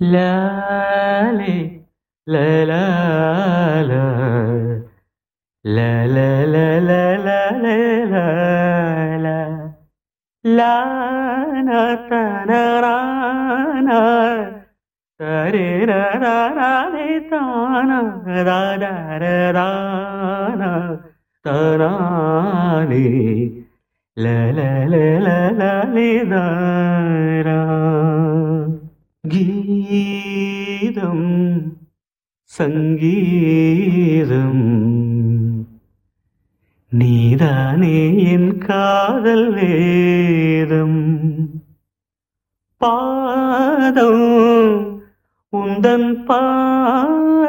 ലാലേ ലലാല തനാലേ ലലലലലലിതാരാ சங்கீதம் சங்கீதம். நீதானே என் காதல் வேதம். பாதம் உந்தன் பாதம்.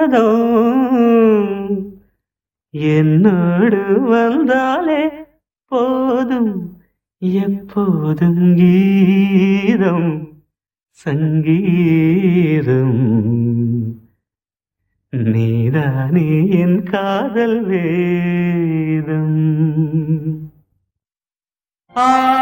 என்னோடு வந்தாலே போதும் எப்போதும் கீதம். சங்கீதம். நீதானே என் காதல் வேதம். ஆ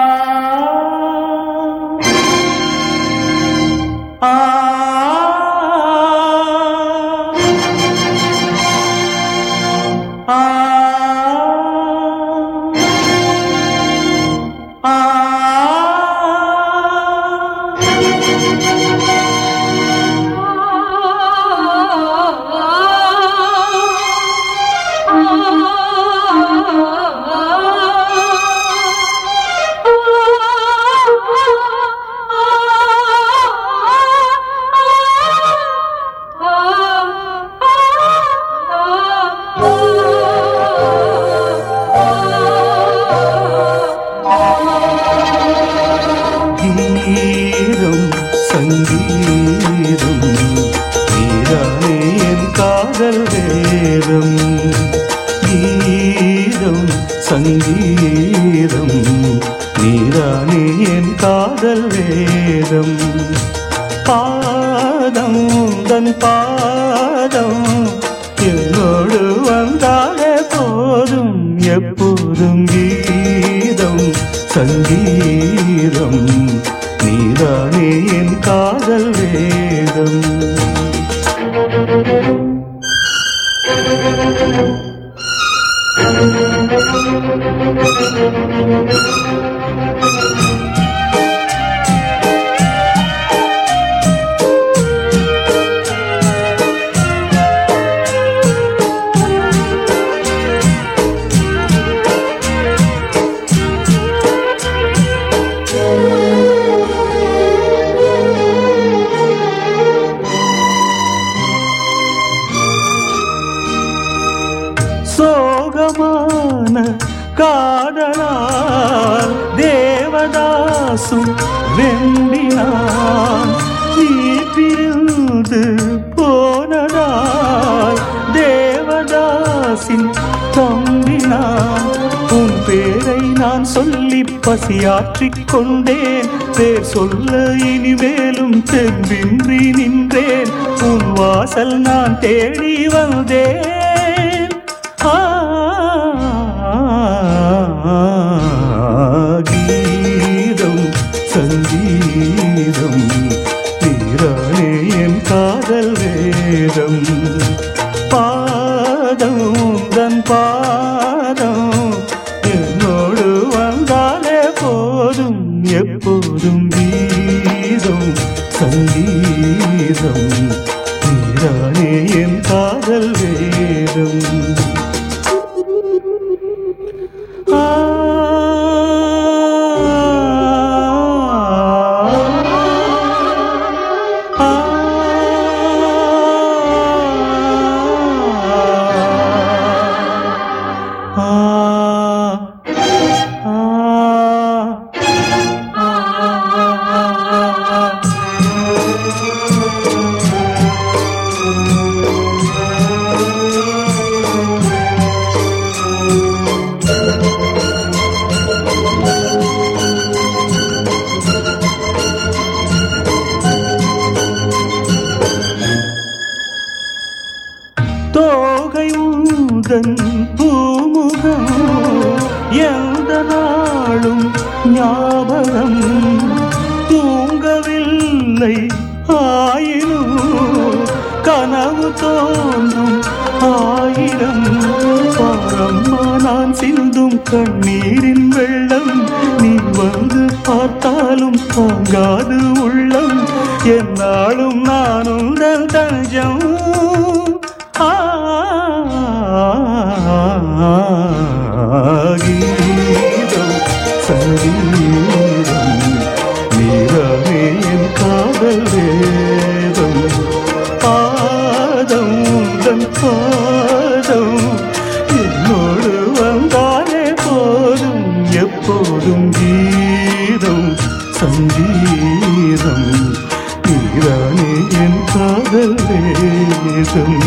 என் காதல் வேதம். பாதம் தன் பாதம். என்னோடு வந்தாலே போதும் எப்போதும் கீதம் சங்கீதம். நீதானே என் காதல் வேதம். காண காதலால் தேவதாசும் வெண்டினான் நீ பிரிந்து போனதால் தேவதாசின் தம்பினான். உன் பேரை நான் சொல்லி பசியாற்றிக் கொண்டேன். பேர் சொல்ல இனிமேலும் தெம்பின்றி நின்றேன். உன் வாசல் நான் தேடி வந்தேன். ஆ, பாதம் தன் பாதம் என்னோடு வந்தாலே போதும் எப்போதும் கீதம் சங்கீதம். நீரானே என் காதல் வேதம். உந்தன் பூமுகம் எந்த நாளும் ஞாபகம் தூங்கவில்லை. ஆயினும் கனவு தோன்றும் ஆயிரம் பாரம்மா நான் சிந்தும் கண்ணீரின் வெள்ளம். நீ வந்து பார்த்தாலும் தாங்காது உள்ளம். என்னாலும் நானும் தஞ்சம். எப்போதும் கீதம் சங்கீதம். நீரானே என் காதல் வேதம்